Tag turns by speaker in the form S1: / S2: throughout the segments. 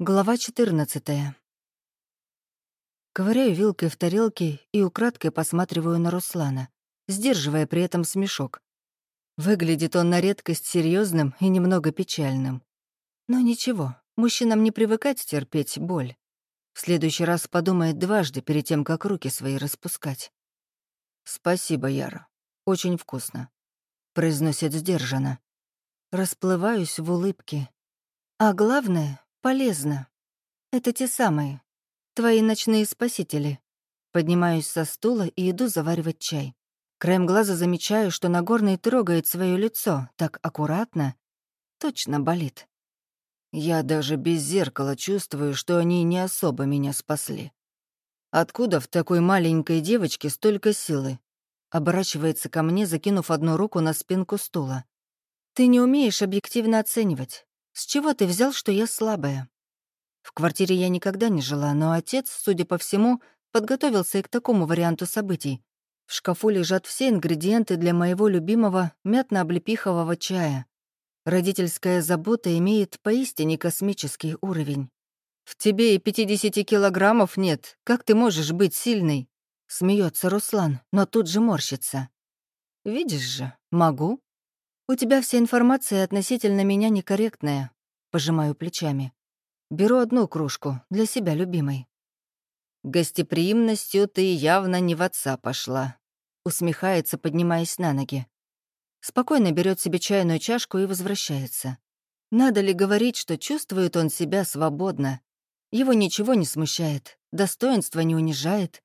S1: Глава 14. Ковыряю вилкой в тарелке и украдкой посматриваю на Руслана, сдерживая при этом смешок. Выглядит он на редкость серьезным и немного печальным. Но ничего, мужчинам не привыкать терпеть боль. В следующий раз подумает дважды перед тем, как руки свои распускать. «Спасибо, Яра. Очень вкусно», — произносит сдержанно. Расплываюсь в улыбке. А главное, Полезно. Это те самые. Твои ночные спасители. Поднимаюсь со стула и иду заваривать чай. Краем глаза замечаю, что Нагорный трогает свое лицо так аккуратно. Точно болит. Я даже без зеркала чувствую, что они не особо меня спасли. Откуда в такой маленькой девочке столько силы? Оборачивается ко мне, закинув одну руку на спинку стула. Ты не умеешь объективно оценивать. С чего ты взял, что я слабая? В квартире я никогда не жила, но отец, судя по всему, подготовился и к такому варианту событий. В шкафу лежат все ингредиенты для моего любимого мятно-облепихового чая. Родительская забота имеет поистине космический уровень. «В тебе и 50 килограммов нет. Как ты можешь быть сильной?» Смеется Руслан, но тут же морщится. «Видишь же, могу. «У тебя вся информация относительно меня некорректная», — пожимаю плечами. «Беру одну кружку, для себя любимой». «Гостеприимностью ты явно не в отца пошла», — усмехается, поднимаясь на ноги. Спокойно берет себе чайную чашку и возвращается. Надо ли говорить, что чувствует он себя свободно? Его ничего не смущает, достоинство не унижает.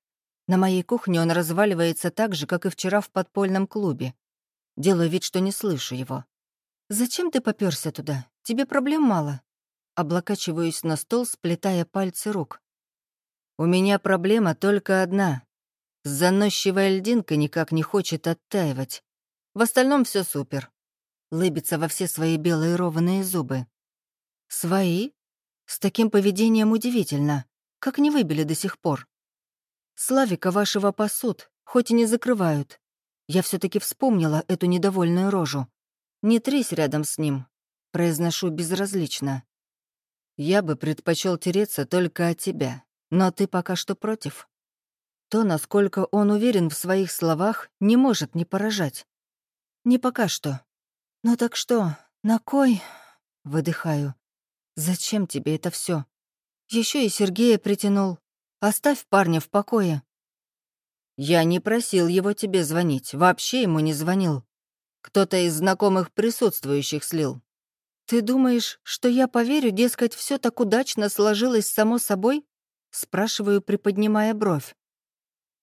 S1: На моей кухне он разваливается так же, как и вчера в подпольном клубе. Делаю вид, что не слышу его. «Зачем ты попёрся туда? Тебе проблем мало?» Облокачиваюсь на стол, сплетая пальцы рук. «У меня проблема только одна. Заносчивая льдинка никак не хочет оттаивать. В остальном все супер». Лыбится во все свои белые ровные зубы. «Свои? С таким поведением удивительно. Как не выбили до сих пор?» «Славика вашего посуд, хоть и не закрывают. Я все таки вспомнила эту недовольную рожу. «Не трись рядом с ним», — произношу безразлично. «Я бы предпочел тереться только от тебя, но ты пока что против». То, насколько он уверен в своих словах, не может не поражать. «Не пока что». «Ну так что, на кой?» — выдыхаю. «Зачем тебе это все? Еще и Сергея притянул. Оставь парня в покое». «Я не просил его тебе звонить, вообще ему не звонил. Кто-то из знакомых присутствующих слил». «Ты думаешь, что я поверю, дескать, все так удачно сложилось само собой?» Спрашиваю, приподнимая бровь.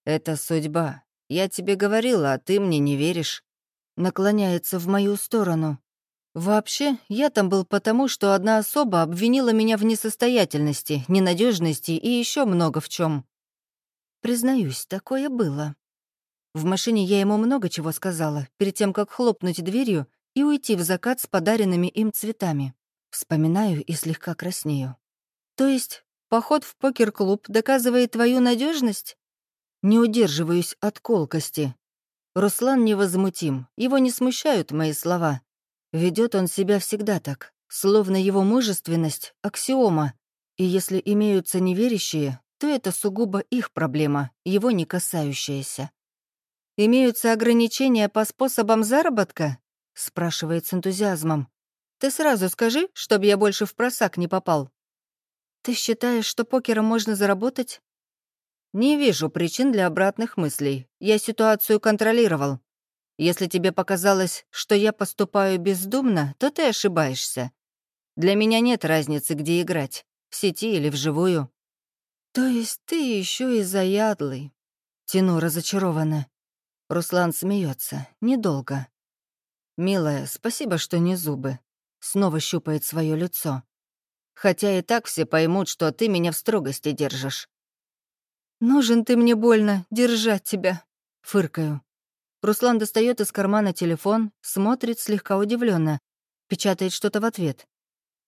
S1: «Это судьба. Я тебе говорила, а ты мне не веришь». Наклоняется в мою сторону. «Вообще, я там был потому, что одна особа обвинила меня в несостоятельности, ненадежности и еще много в чем. Признаюсь, такое было. В машине я ему много чего сказала, перед тем, как хлопнуть дверью и уйти в закат с подаренными им цветами. Вспоминаю и слегка краснею. То есть, поход в покер-клуб доказывает твою надежность? Не удерживаюсь от колкости. Руслан невозмутим, его не смущают мои слова. Ведет он себя всегда так, словно его мужественность — аксиома, и если имеются неверящие, то это сугубо их проблема, его не касающаяся. «Имеются ограничения по способам заработка?» — спрашивает с энтузиазмом. «Ты сразу скажи, чтобы я больше в просак не попал». «Ты считаешь, что покером можно заработать?» «Не вижу причин для обратных мыслей. Я ситуацию контролировал. Если тебе показалось, что я поступаю бездумно, то ты ошибаешься. Для меня нет разницы, где играть, в сети или вживую. «То есть ты еще и заядлый?» Тяну разочарованно. Руслан смеется, недолго. «Милая, спасибо, что не зубы». Снова щупает свое лицо. «Хотя и так все поймут, что ты меня в строгости держишь». «Нужен ты мне больно, держать тебя», — фыркаю. Руслан достает из кармана телефон, смотрит слегка удивленно, печатает что-то в ответ.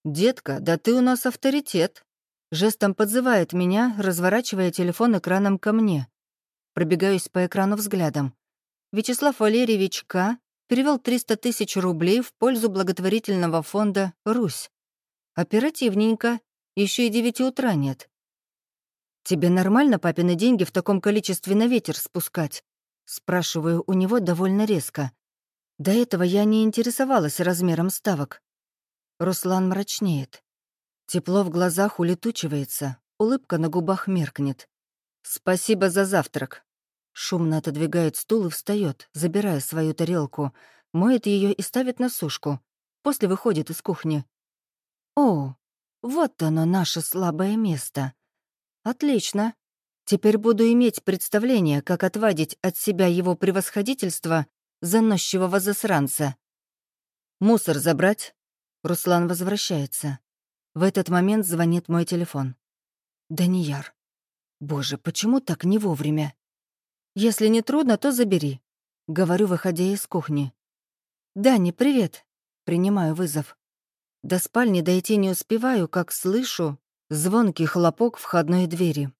S1: «Детка, да ты у нас авторитет», Жестом подзывает меня, разворачивая телефон экраном ко мне. Пробегаюсь по экрану взглядом. Вячеслав Валерьевич К. перевел 300 тысяч рублей в пользу благотворительного фонда «Русь». Оперативненько. Еще и девяти утра нет. «Тебе нормально папины деньги в таком количестве на ветер спускать?» Спрашиваю у него довольно резко. До этого я не интересовалась размером ставок. Руслан мрачнеет. Тепло в глазах улетучивается, улыбка на губах меркнет. «Спасибо за завтрак». Шумно отодвигает стул и встает, забирая свою тарелку, моет ее и ставит на сушку. После выходит из кухни. «О, вот оно, наше слабое место. Отлично. Теперь буду иметь представление, как отвадить от себя его превосходительство заносчивого засранца. Мусор забрать?» Руслан возвращается. В этот момент звонит мой телефон. Данияр. Боже, почему так не вовремя? Если не трудно, то забери. Говорю, выходя из кухни. «Дани, привет!» Принимаю вызов. До спальни дойти не успеваю, как слышу звонкий хлопок входной двери.